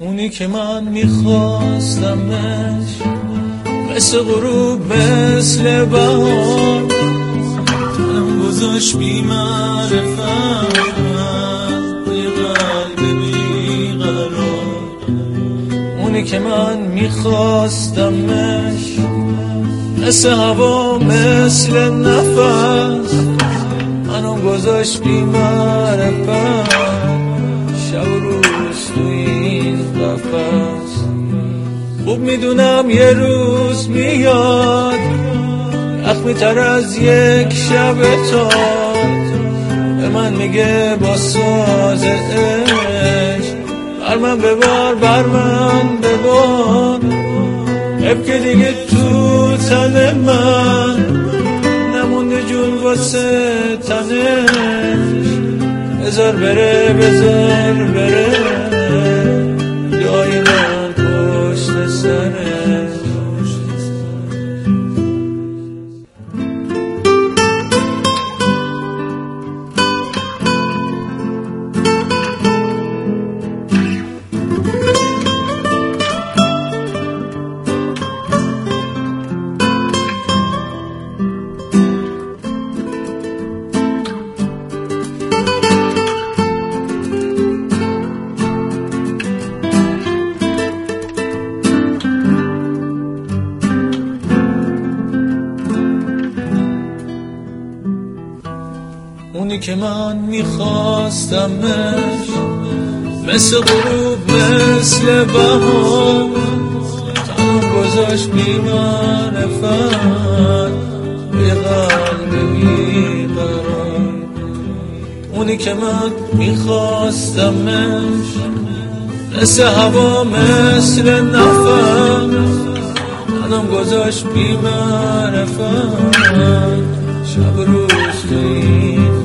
اونی که من میخواستمش مثل غروب مثل بهار. تنم گذاشت بی معرفت اونی که من میخواستمش مثل هوا مثل نفس. منو گذاشت بی معرفت خوب می‌دونم یه روز میاد اخمی تر از یک شب تا به من میگه با ساز بر من ببار بر من ببار. اب که دیگه تو تن من نمونده جون واسه تنش. بذار بره بذار بره. که من میخواستمش مثل غروب مثل بهار. تنم گذاشت بی معرفت یه قلب بیقرار اونی که من میخواستمش مثل هوا مثل نفس. تنم گذاشت بی معرفت شب روز تو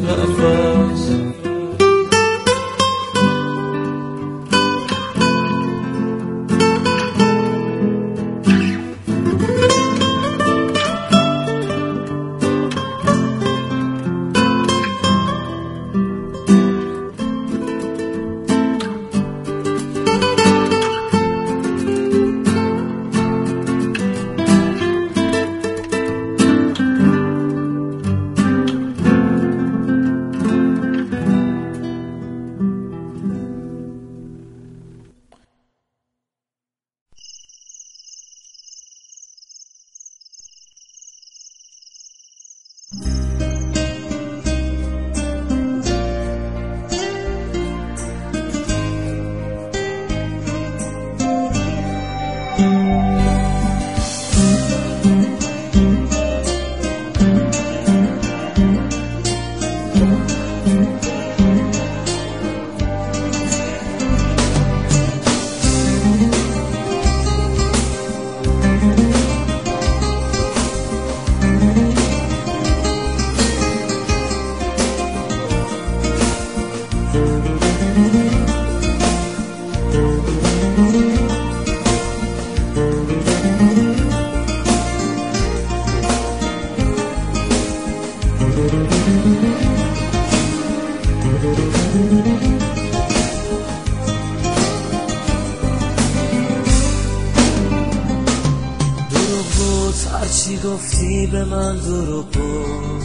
گفتی به من دروغ بود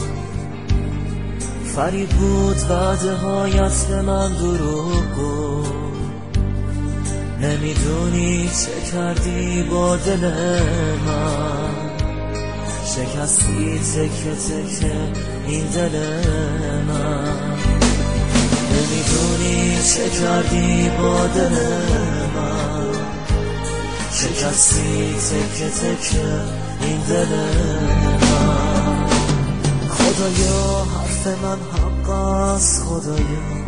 فرید بود وعده هایت به من بود نمی‌دونی چه کردی با دل من. شکستی تکه تکه این دل من. نمی‌دونی چه کردی با دل من. شکستی تکه تکه این دل من خدایا حرف من حق است خدایا.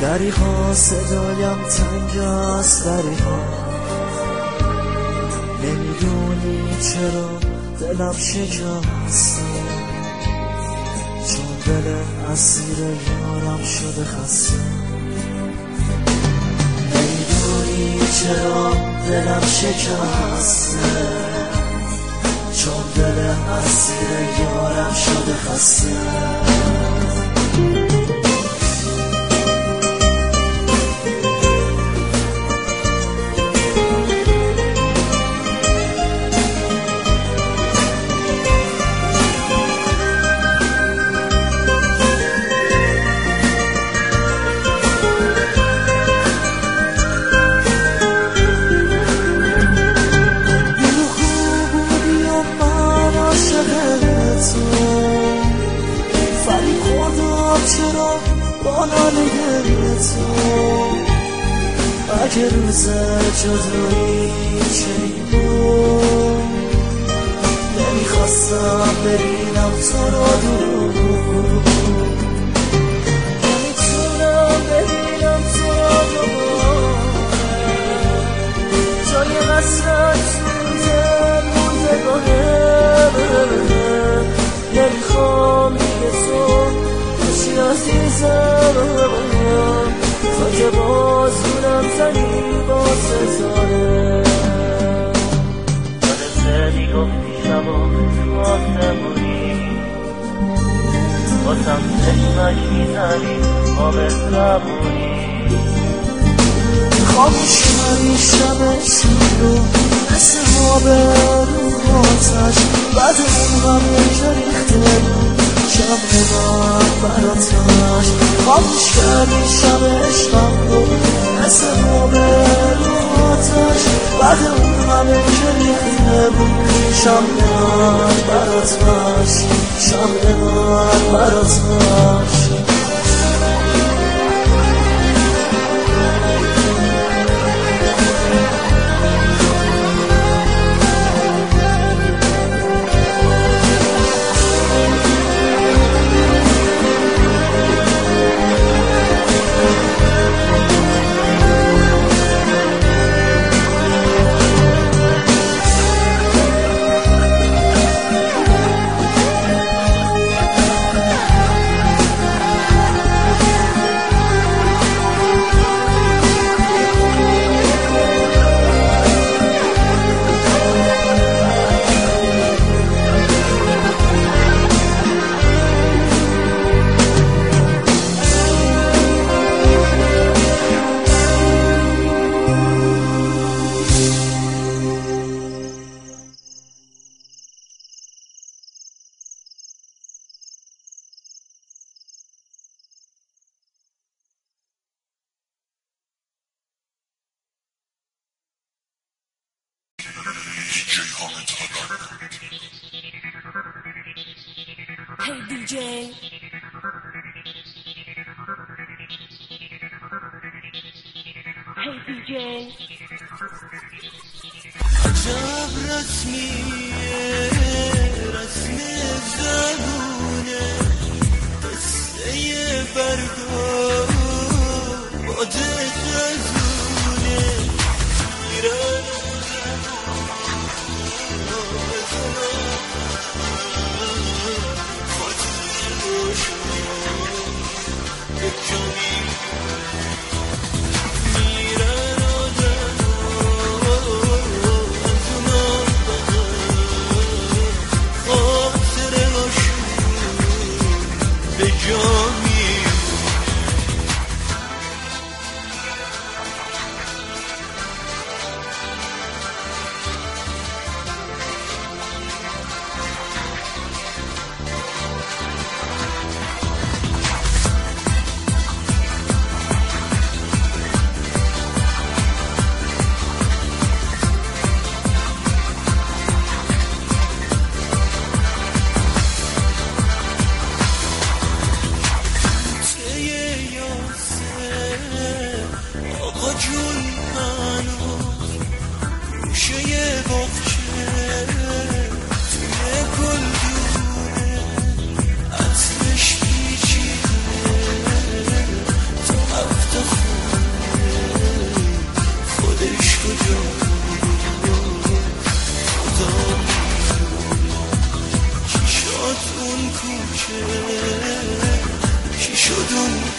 دریها صدایم تنگ است دریها نمی‌دونی چرا دلم شکسته چون دل اسیر یارم شده خسته. چرا دلم شکسته. چون دل اسیر یارم شده خسته. ببینم را دور نمی‌تونم ببینم را دور جای مسرت تو موندگاهه نمی‌خوام دیگه تو باشی عزیزم. تا که بازونم زنی با ستاره یاد زدی تو آسمونی باسم چشمک می‌زنی آب زبونی. خاموش کردی شبش رو مثل آب رو آتش. بعد اون غم که ریخته شب من براتش خاموش کردی شب عشقم رو. مثل آب رو آتش بعد اون غم که ریخته بود. شب من براتش شب من براتش Hey DJ. Hey DJ. عجب رسمیه رسم زبونه قصه برگا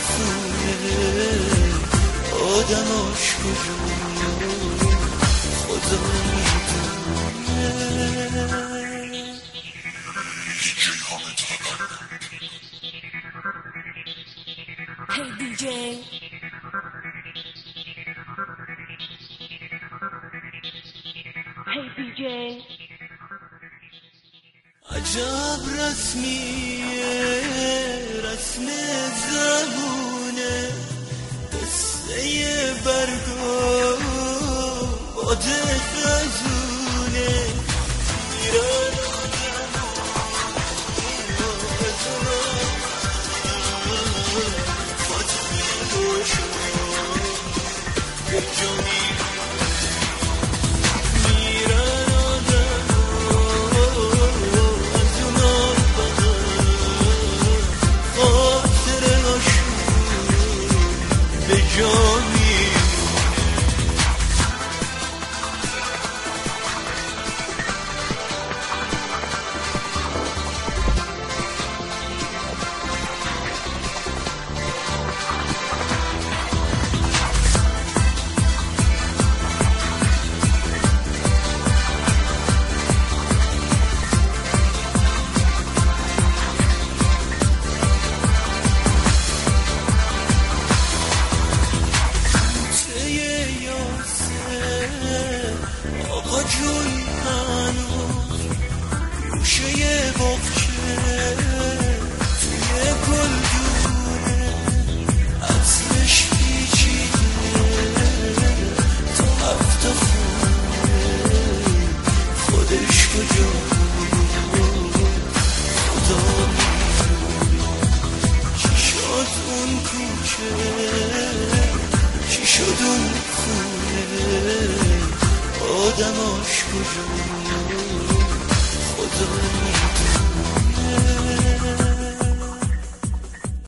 خونه آدماش کجا خدا می‌دونه Hey DJ. عجب رسمیه رسم زبونه قصه برگا باده